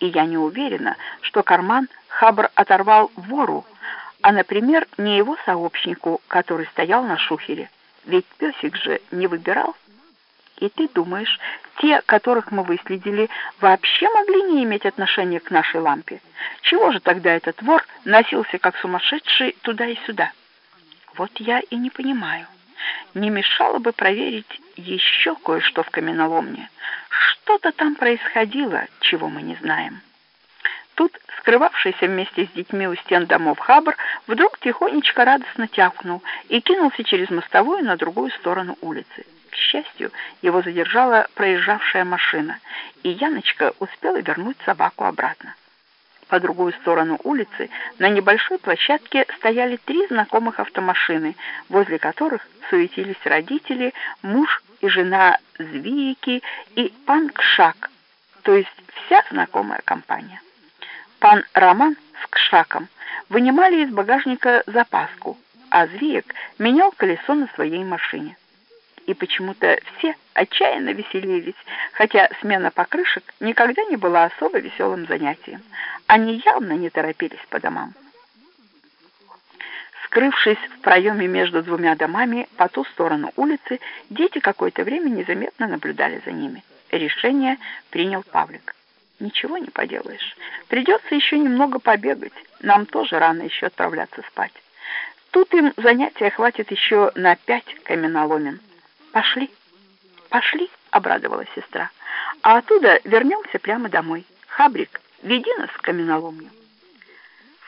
И я не уверена, что карман Хабр оторвал вору, а, например, не его сообщнику, который стоял на шухере. Ведь песик же не выбирал. И ты думаешь, те, которых мы выследили, вообще могли не иметь отношения к нашей лампе? Чего же тогда этот вор носился как сумасшедший туда и сюда? Вот я и не понимаю. Не мешало бы проверить еще кое-что в каменоломне. Что-то там происходило, чего мы не знаем. Тут скрывавшийся вместе с детьми у стен домов Хабр вдруг тихонечко радостно тявкнул и кинулся через мостовую на другую сторону улицы. К счастью, его задержала проезжавшая машина, и Яночка успела вернуть собаку обратно. По другую сторону улицы на небольшой площадке стояли три знакомых автомашины, возле которых суетились родители, муж и жена Звики и пан Кшак, то есть вся знакомая компания. Пан Роман с Кшаком вынимали из багажника запаску, а Звиек менял колесо на своей машине и почему-то все отчаянно веселились, хотя смена покрышек никогда не была особо веселым занятием. Они явно не торопились по домам. Скрывшись в проеме между двумя домами по ту сторону улицы, дети какое-то время незаметно наблюдали за ними. Решение принял Павлик. «Ничего не поделаешь. Придется еще немного побегать. Нам тоже рано еще отправляться спать. Тут им занятия хватит еще на пять каменоломен». «Пошли, пошли», — обрадовалась сестра. «А оттуда вернемся прямо домой. Хабрик, веди нас в каменоломню».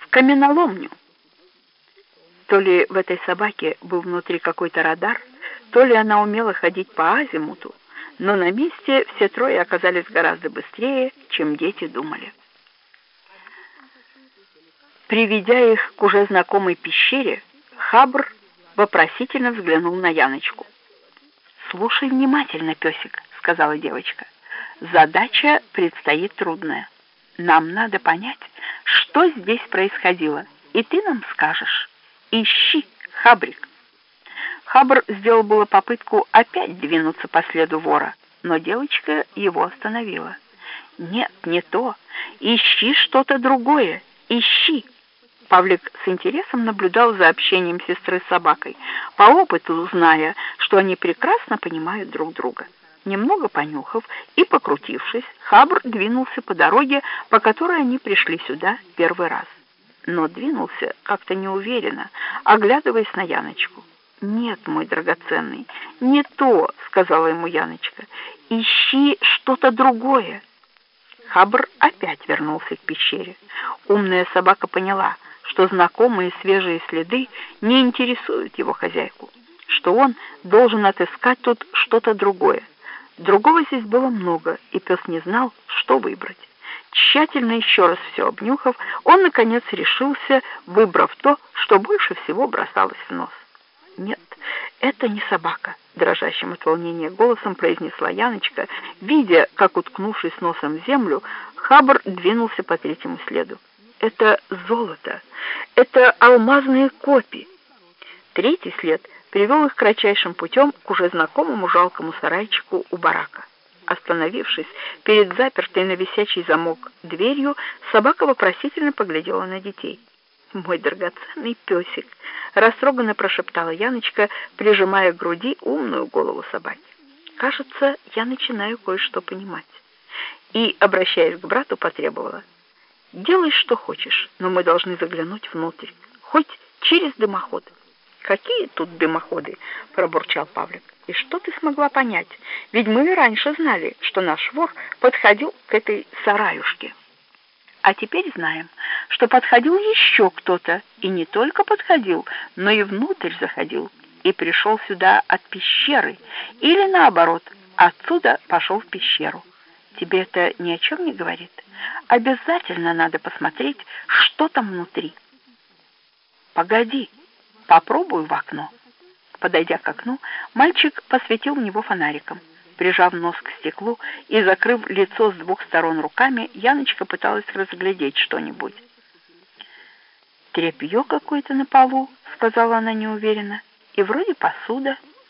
«В каменоломню!» То ли в этой собаке был внутри какой-то радар, то ли она умела ходить по азимуту, но на месте все трое оказались гораздо быстрее, чем дети думали. Приведя их к уже знакомой пещере, Хабр вопросительно взглянул на Яночку. «Слушай внимательно, песик», — сказала девочка. «Задача предстоит трудная. Нам надо понять, что здесь происходило, и ты нам скажешь. Ищи, Хабрик». Хабр сделал было попытку опять двинуться по следу вора, но девочка его остановила. «Нет, не то. Ищи что-то другое. Ищи». Павлик с интересом наблюдал за общением сестры с собакой, по опыту зная, что они прекрасно понимают друг друга. Немного понюхав и покрутившись, Хабр двинулся по дороге, по которой они пришли сюда первый раз. Но двинулся как-то неуверенно, оглядываясь на Яночку. «Нет, мой драгоценный, не то», — сказала ему Яночка. «Ищи что-то другое». Хабр опять вернулся к пещере. Умная собака поняла — что знакомые свежие следы не интересуют его хозяйку, что он должен отыскать тут что-то другое. Другого здесь было много, и пес не знал, что выбрать. Тщательно еще раз все обнюхав, он, наконец, решился, выбрав то, что больше всего бросалось в нос. «Нет, это не собака», — дрожащим от волнения голосом произнесла Яночка, видя, как, уткнувшись носом в землю, Хабр двинулся по третьему следу это золото, это алмазные копии. Третий след привел их кратчайшим путем к уже знакомому жалкому сарайчику у барака. Остановившись перед запертой на висячий замок дверью, собака вопросительно поглядела на детей. «Мой драгоценный песик!» — растроганно прошептала Яночка, прижимая к груди умную голову собаки. «Кажется, я начинаю кое-что понимать». И, обращаясь к брату, потребовала — Делай, что хочешь, но мы должны заглянуть внутрь, хоть через дымоход. Какие тут дымоходы? пробурчал Павлик. И что ты смогла понять? Ведь мы и раньше знали, что наш вор подходил к этой сараюшке. А теперь знаем, что подходил еще кто-то, и не только подходил, но и внутрь заходил, и пришел сюда от пещеры, или наоборот, отсюда пошел в пещеру. Тебе это ни о чем не говорит? Обязательно надо посмотреть, что там внутри. Погоди, попробую в окно. Подойдя к окну, мальчик посветил в него фонариком. Прижав нос к стеклу и закрыв лицо с двух сторон руками, Яночка пыталась разглядеть что-нибудь. «Тряпье какое-то на полу», — сказала она неуверенно, — «и вроде посуда».